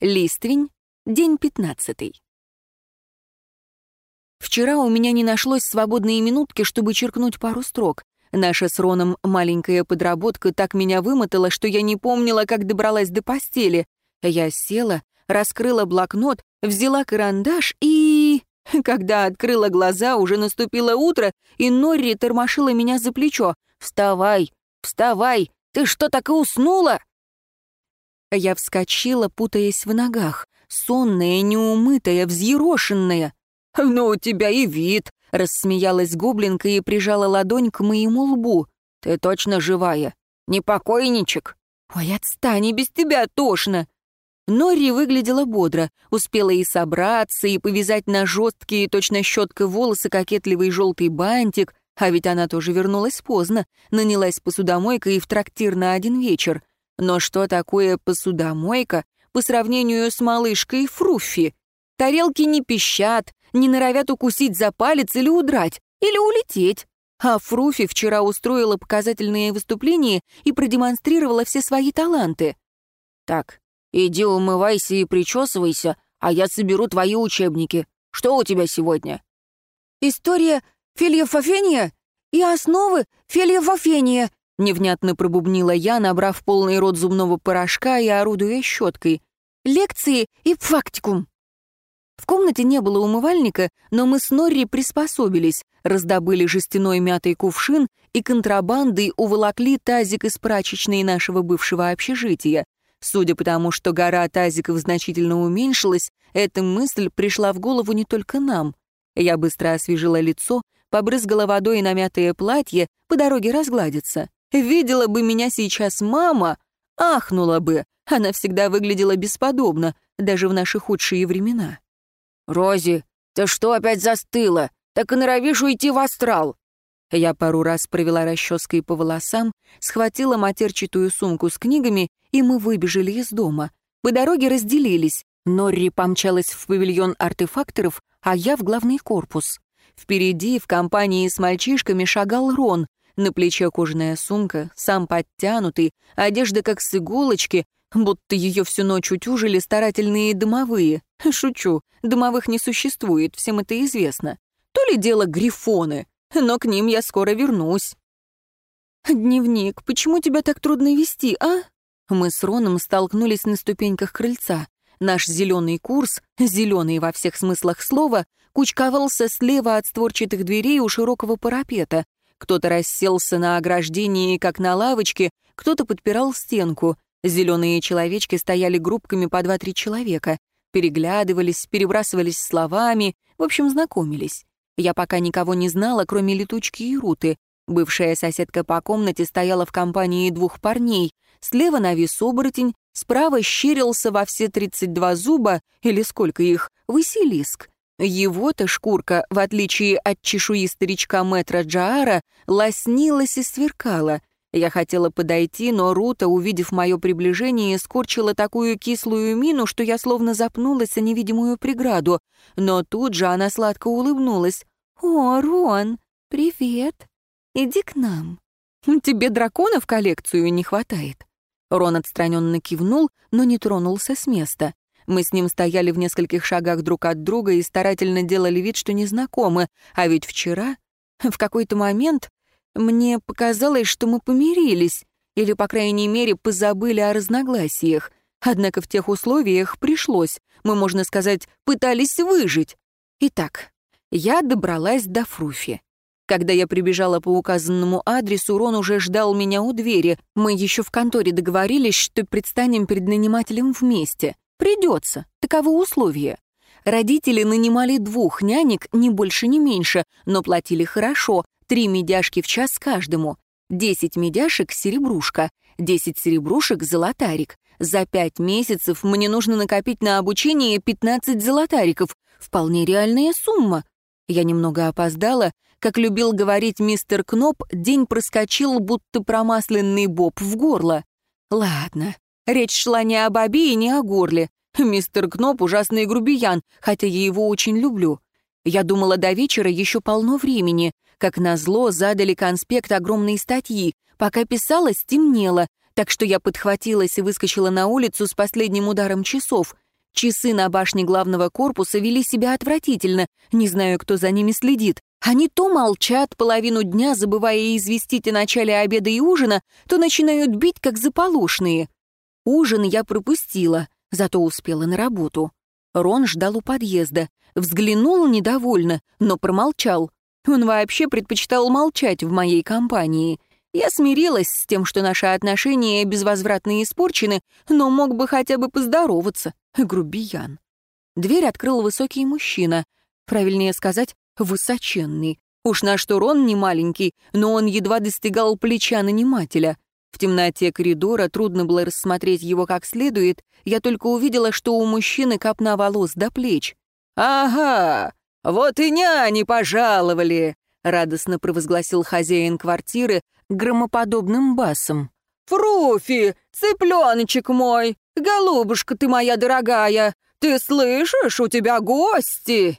Листвень, день пятнадцатый. Вчера у меня не нашлось свободные минутки, чтобы черкнуть пару строк. Наша с Роном маленькая подработка так меня вымотала, что я не помнила, как добралась до постели. Я села, раскрыла блокнот, взяла карандаш и... Когда открыла глаза, уже наступило утро, и Норри тормошила меня за плечо. «Вставай! Вставай! Ты что, так и уснула?» Я вскочила, путаясь в ногах, сонная, неумытая, взъерошенная. «Ну, у тебя и вид», — рассмеялась гоблинка и прижала ладонь к моему лбу. «Ты точно живая? Не покойничек?» «Ой, отстань, без тебя тошно!» Нори выглядела бодро, успела и собраться, и повязать на жесткие, точно щеткой волосы кокетливый желтый бантик, а ведь она тоже вернулась поздно, нанялась посудомойкой и в трактир на один вечер — но что такое посудомойка по сравнению с малышкой Фруффи? Тарелки не пищат, не норовят укусить за палец или удрать, или улететь. А Фруфи вчера устроила показательные выступления и продемонстрировала все свои таланты. «Так, иди умывайся и причесывайся, а я соберу твои учебники. Что у тебя сегодня?» «История Фельефофения и основы Фельефофения», Невнятно пробубнила я, набрав полный рот зубного порошка и орудуя щеткой. «Лекции и фактикум!» В комнате не было умывальника, но мы с Норри приспособились, раздобыли жестяной мятый кувшин и контрабандой уволокли тазик из прачечной нашего бывшего общежития. Судя по тому, что гора тазиков значительно уменьшилась, эта мысль пришла в голову не только нам. Я быстро освежила лицо, побрызгала водой на мятое платье, по дороге разгладиться. Видела бы меня сейчас мама, ахнула бы. Она всегда выглядела бесподобно, даже в наши худшие времена. «Рози, ты что опять застыла? Так и норовишь уйти в астрал!» Я пару раз провела расческой по волосам, схватила матерчатую сумку с книгами, и мы выбежали из дома. По дороге разделились. Норри помчалась в павильон артефакторов, а я в главный корпус. Впереди, в компании с мальчишками, шагал Рон, на плече кожаная сумка, сам подтянутый, одежда как с иголочки, будто ее всю ночь утюжили старательные домовые. Шучу, домовых не существует, всем это известно. То ли дело грифоны, но к ним я скоро вернусь. «Дневник, почему тебя так трудно вести, а?» Мы с Роном столкнулись на ступеньках крыльца. Наш зеленый курс, зеленый во всех смыслах слова, кучковался слева от створчатых дверей у широкого парапета. Кто-то расселся на ограждении, как на лавочке, кто-то подпирал стенку. Зеленые человечки стояли группками по два-три человека. Переглядывались, перебрасывались словами, в общем, знакомились. Я пока никого не знала, кроме летучки и Руты. Бывшая соседка по комнате стояла в компании двух парней. Слева навис оборотень, справа щерился во все 32 зуба, или сколько их, Василиск. Его-то шкурка, в отличие от чешуи старичка мэтра Джаара, лоснилась и сверкала. Я хотела подойти, но Рута, увидев мое приближение, скорчила такую кислую мину, что я словно запнулась о невидимую преграду. Но тут же она сладко улыбнулась. «О, Рон, привет. Иди к нам. Тебе дракона в коллекцию не хватает». Рон отстраненно кивнул, но не тронулся с места. Мы с ним стояли в нескольких шагах друг от друга и старательно делали вид, что не знакомы. А ведь вчера, в какой-то момент, мне показалось, что мы помирились, или, по крайней мере, позабыли о разногласиях. Однако в тех условиях пришлось, мы, можно сказать, пытались выжить. Итак, я добралась до Фруфи. Когда я прибежала по указанному адресу, Рон уже ждал меня у двери. Мы еще в конторе договорились, что предстанем перед нанимателем вместе. Придется, таково условие. Родители нанимали двух нянек, ни больше, ни меньше, но платили хорошо, три медяшки в час каждому. Десять медяшек — серебрушка, десять серебрушек — золотарик. За пять месяцев мне нужно накопить на обучение пятнадцать золотариков. Вполне реальная сумма. Я немного опоздала. Как любил говорить мистер Кноп, день проскочил, будто промасленный боб в горло. Ладно, Речь шла не об обе и не о горле. Мистер Кноп ужасный грубиян, хотя я его очень люблю. Я думала, до вечера еще полно времени. Как назло, задали конспект огромной статьи. Пока писала, стемнело, так что я подхватилась и выскочила на улицу с последним ударом часов. Часы на башне главного корпуса вели себя отвратительно, не знаю, кто за ними следит. Они то молчат половину дня, забывая известить о начале обеда и ужина, то начинают бить, как заполошные. Ужин я пропустила, зато успела на работу. Рон ждал у подъезда. Взглянул недовольно, но промолчал. Он вообще предпочитал молчать в моей компании. Я смирилась с тем, что наши отношения безвозвратно испорчены, но мог бы хотя бы поздороваться. Грубиян. Дверь открыл высокий мужчина. Правильнее сказать, высоченный. Уж на что Рон не маленький, но он едва достигал плеча нанимателя. В темноте коридора трудно было рассмотреть его как следует, я только увидела, что у мужчины копна волос до плеч. «Ага, вот и няни пожаловали!» — радостно провозгласил хозяин квартиры громоподобным басом. «Фруфи, цыпленочек мой, голубушка ты моя дорогая, ты слышишь, у тебя гости!»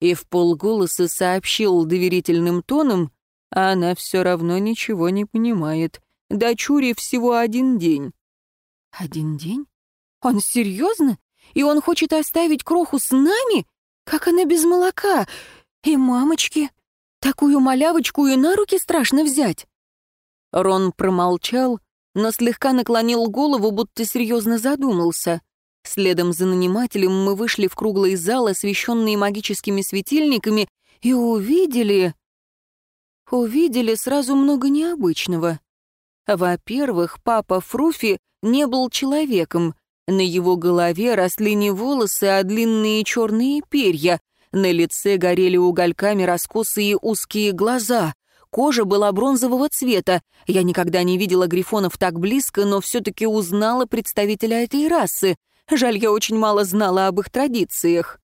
И в полголоса сообщил доверительным тоном, а она все равно ничего не понимает. Дочуре всего один день». «Один день? Он серьезно? И он хочет оставить кроху с нами? Как она без молока? И мамочки? Такую малявочку и на руки страшно взять». Рон промолчал, но слегка наклонил голову, будто серьезно задумался. Следом за нанимателем мы вышли в круглый зал, освещенный магическими светильниками, и увидели... Увидели сразу много необычного. Во-первых, папа Фруфи не был человеком. На его голове росли не волосы, а длинные черные перья. На лице горели угольками раскосые узкие глаза. Кожа была бронзового цвета. Я никогда не видела грифонов так близко, но все-таки узнала представителя этой расы. Жаль, я очень мало знала об их традициях.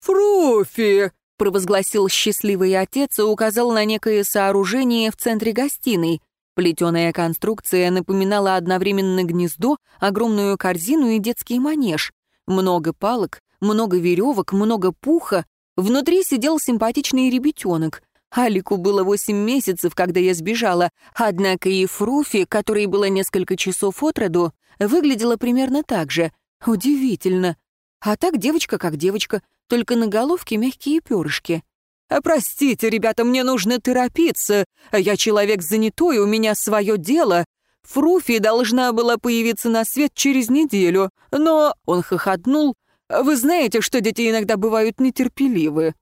«Фруфи!» — провозгласил счастливый отец и указал на некое сооружение в центре гостиной — Плетеная конструкция напоминала одновременно гнездо, огромную корзину и детский манеж. Много палок, много веревок, много пуха. Внутри сидел симпатичный ребятенок. Алику было восемь месяцев, когда я сбежала, однако и Фруфи, которой было несколько часов от роду, выглядела примерно так же. Удивительно. А так девочка как девочка, только на головке мягкие перышки. А «Простите, ребята, мне нужно торопиться. Я человек занятой, у меня свое дело. Фруфи должна была появиться на свет через неделю, но...» Он хохотнул. «Вы знаете, что дети иногда бывают нетерпеливы».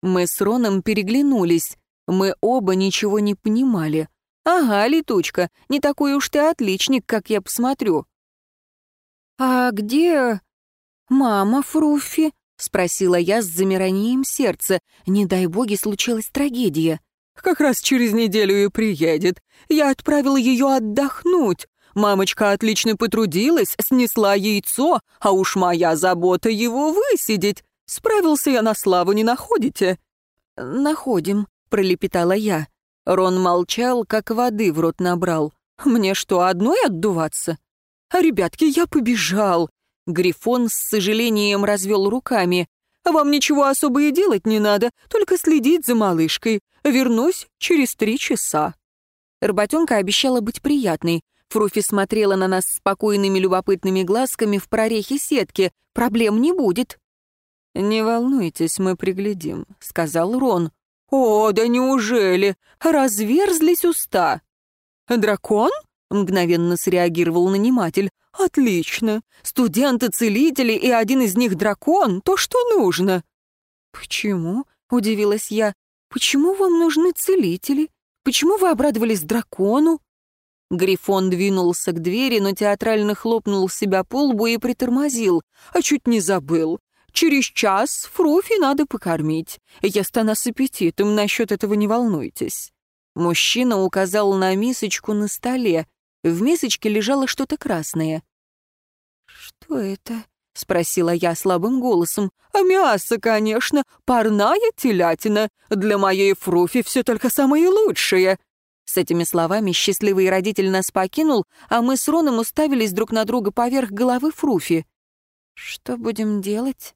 Мы с Роном переглянулись. Мы оба ничего не понимали. «Ага, летучка, не такой уж ты отличник, как я посмотрю». «А где мама Фруфи?» — спросила я с замиранием сердца. Не дай боги, случилась трагедия. «Как раз через неделю и приедет. Я отправила ее отдохнуть. Мамочка отлично потрудилась, снесла яйцо, а уж моя забота его высидеть. Справился я на славу, не находите?» «Находим», — пролепетала я. Рон молчал, как воды в рот набрал. «Мне что, одной отдуваться?» «Ребятки, я побежал. Грифон с сожалением развел руками. «Вам ничего особо и делать не надо, только следить за малышкой. Вернусь через три часа». Работенка обещала быть приятной. Фруфи смотрела на нас спокойными любопытными глазками в прорехе сетки. «Проблем не будет». «Не волнуйтесь, мы приглядим», — сказал Рон. «О, да неужели? Разверзлись уста». «Дракон?» — мгновенно среагировал наниматель. «Отлично. Студенты-целители и один из них дракон — то, что нужно». «Почему?» — удивилась я. «Почему вам нужны целители? Почему вы обрадовались дракону?» Грифон двинулся к двери, но театрально хлопнул себя по лбу и притормозил. А чуть не забыл. «Через час Фруфи надо покормить. Ест она с аппетитом, насчет этого не волнуйтесь». Мужчина указал на мисочку на столе. В мисочке лежало что-то красное. «Что это?» — спросила я слабым голосом. «А мясо, конечно, парная телятина. Для моей Фруфи все только самое лучшее». С этими словами счастливый родитель нас покинул, а мы с Роном уставились друг на друга поверх головы Фруфи. «Что будем делать?»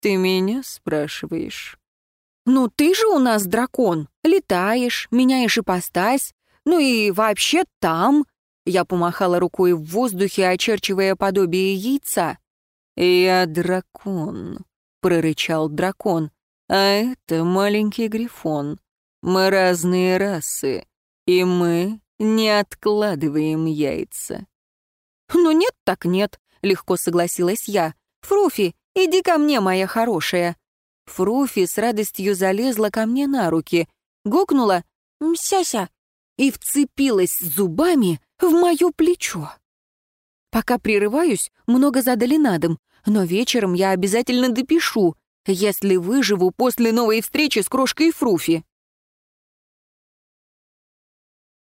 «Ты меня спрашиваешь?» «Ну ты же у нас дракон. Летаешь, меняешь ипостась. Ну и вообще там...» Я помахала рукой в воздухе, очерчивая подобие яйца. «Я дракон», — прорычал дракон, «а это маленький грифон. Мы разные расы, и мы не откладываем яйца». «Ну нет так нет», — легко согласилась я. «Фруфи, иди ко мне, моя хорошая». Фруфи с радостью залезла ко мне на руки, гукнула «Мсяся» и вцепилась зубами в мое плечо. Пока прерываюсь, много задали на дом, но вечером я обязательно допишу, если выживу после новой встречи с крошкой Фруфи.